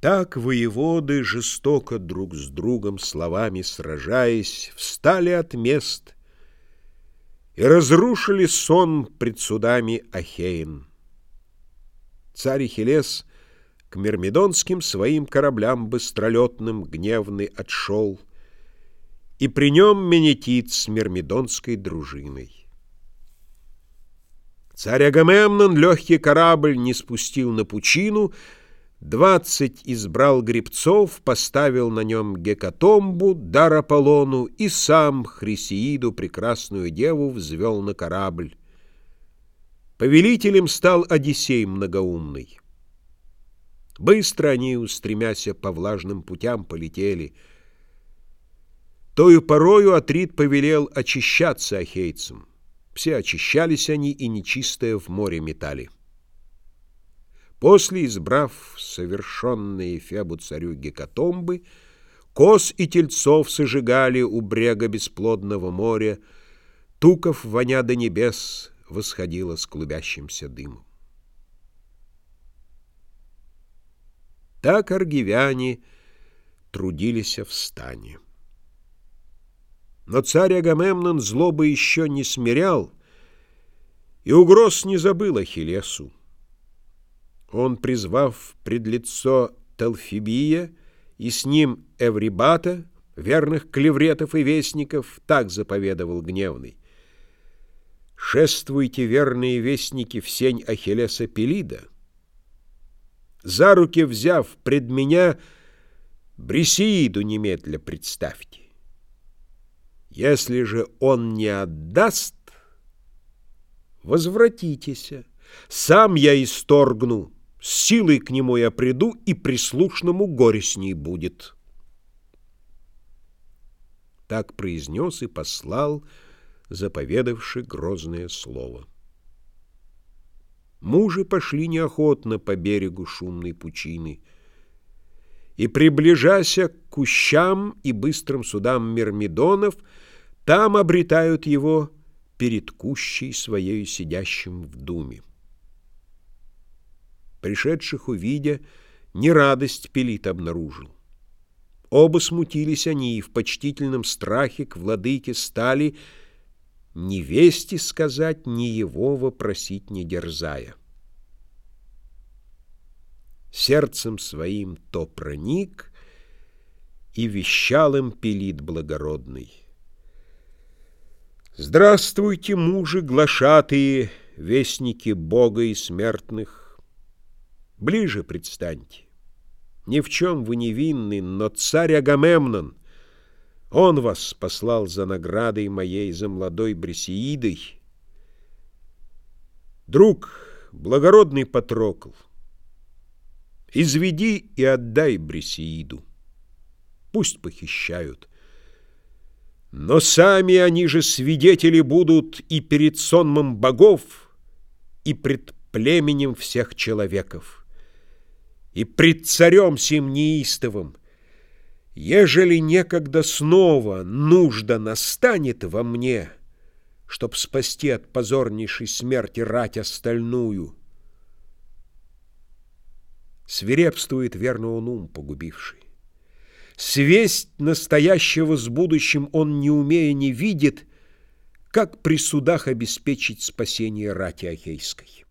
Так воеводы, жестоко друг с другом словами сражаясь, встали от мест и разрушили сон пред судами Ахеин. Царь Ахиллес к мирмидонским своим кораблям быстролетным гневный отшел, и при нем Менетит с мирмидонской дружиной. Царь Агамемнон легкий корабль не спустил на пучину, Двадцать избрал гребцов, поставил на нем гекатомбу, дар Аполлону, и сам Хрисеиду, прекрасную деву, взвел на корабль. Повелителем стал Одиссей многоумный. Быстро они, устремяся по влажным путям, полетели. Тою порою Атрит повелел очищаться ахейцам. Все очищались они и нечистое в море метали. После, избрав совершенные Фебу царю гекатомбы, коз и тельцов сожигали у брега бесплодного моря, туков, воня до небес, восходила с клубящимся дымом. Так аргивяне трудились в стане. Но царь Агамемнон злобы еще не смирял, и угроз не забыл Ахиллесу. Он, призвав пред лицо Телфибия и с ним Эврибата, верных клевретов и вестников, так заповедовал гневный. «Шествуйте, верные вестники, в сень Ахиллеса Пелида. За руки взяв пред меня, Брисеиду немедля представьте. Если же он не отдаст, возвратитесь, сам я исторгну» С силой к нему я приду, и прислушному горе с ней будет. Так произнес и послал, заповедавший грозное слово. Мужи пошли неохотно по берегу шумной пучины, и, приближася к кущам и быстрым судам мирмидонов, там обретают его перед кущей своей сидящим в думе. Пришедших увидя, не радость Пелит обнаружил. Оба смутились они и в почтительном страхе к владыке стали ни вести сказать, ни его вопросить не дерзая. Сердцем своим то проник и вещал им Пелит благородный. Здравствуйте, мужи глашатые, вестники Бога и смертных, Ближе предстаньте. Ни в чем вы не винны, но царь Агамемнон, он вас послал за наградой моей, за молодой Брисеидой. Друг, благородный Патрокл, изведи и отдай Брисеиду. Пусть похищают. Но сами они же свидетели будут и перед сонмом богов, и пред племенем всех человеков и пред царем сим неистовым, ежели некогда снова нужда настанет во мне, чтоб спасти от позорнейшей смерти рать остальную, свирепствует верно он ум погубивший. Свесть настоящего с будущим он, не умея, не видит, как при судах обеспечить спасение рати Ахейской.